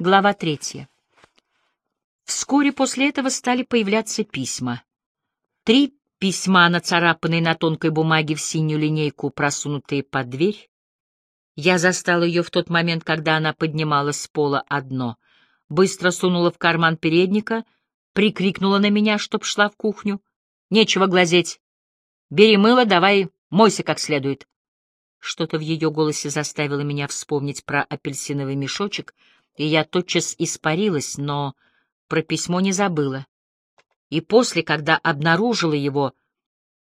Глава третья. Вскоре после этого стали появляться письма. Три письма, нацарапанные на тонкой бумаге в синюю линейку, просунутые под дверь. Я застал ее в тот момент, когда она поднимала с пола одно. Быстро сунула в карман передника, прикрикнула на меня, чтоб шла в кухню. «Нечего глазеть. Бери мыло, давай мойся как следует». Что-то в ее голосе заставило меня вспомнить про апельсиновый мешочек — и я тотчас испарилась, но про письмо не забыла. И после, когда обнаружила его,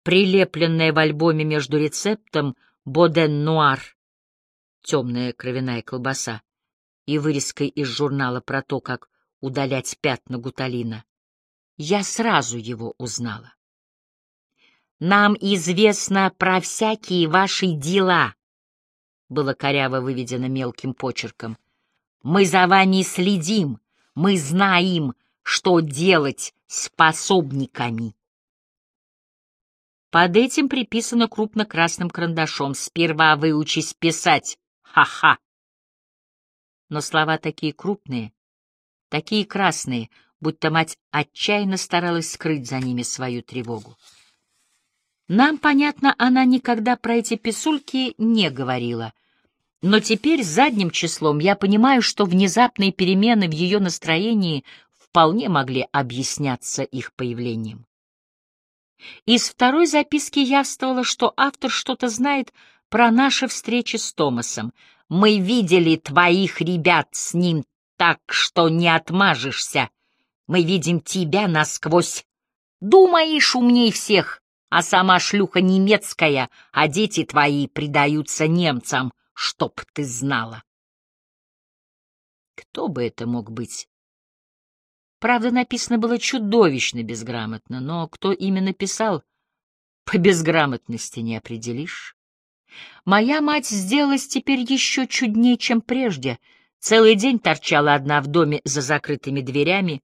прилепленное в альбоме между рецептом «Боден Нуар» — темная кровяная колбаса, и вырезкой из журнала про то, как удалять пятна гуталина, я сразу его узнала. «Нам известно про всякие ваши дела», — было коряво выведено мелким почерком — мы за вами следим, мы знаем, что делать способниками. Под этим приписано крупно-красным карандашом «Сперва выучись писать, ха-ха». Но слова такие крупные, такие красные, будто мать отчаянно старалась скрыть за ними свою тревогу. Нам, понятно, она никогда про эти писульки не говорила — но теперь задним числом я понимаю, что внезапные перемены в ее настроении вполне могли объясняться их появлением. Из второй записки явствовало, что автор что-то знает про наши встречи с Томасом. «Мы видели твоих ребят с ним так, что не отмажешься. Мы видим тебя насквозь. Думаешь, умней всех, а сама шлюха немецкая, а дети твои предаются немцам чтоб ты знала. Кто бы это мог быть? Правда, написано было чудовищно безграмотно, но кто именно писал, по безграмотности не определишь. Моя мать сделалась теперь еще чуднее, чем прежде. Целый день торчала одна в доме за закрытыми дверями,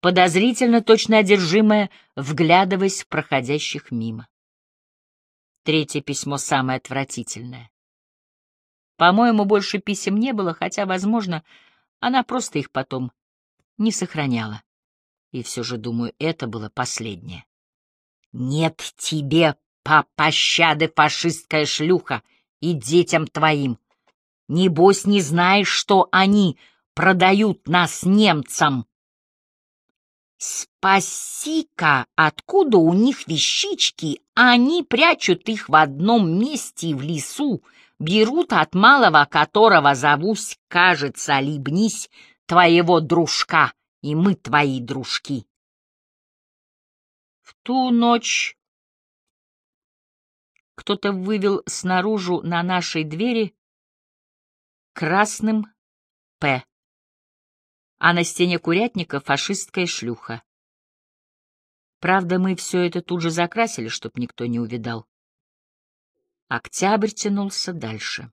подозрительно точно одержимая, вглядываясь в проходящих мимо. Третье письмо самое отвратительное. По-моему, больше писем не было, хотя, возможно, она просто их потом не сохраняла. И все же, думаю, это было последнее. «Нет тебе по пощады, фашистская шлюха, и детям твоим. Небось, не знаешь, что они продают нас немцам. Спаси-ка, откуда у них вещички, они прячут их в одном месте в лесу, берут от малого, которого зовусь, кажется, либнись, твоего дружка, и мы твои дружки. В ту ночь кто-то вывел снаружи на нашей двери красным «П», а на стене курятника фашистская шлюха. Правда, мы все это тут же закрасили, чтоб никто не увидал. Октябрь тянулся дальше.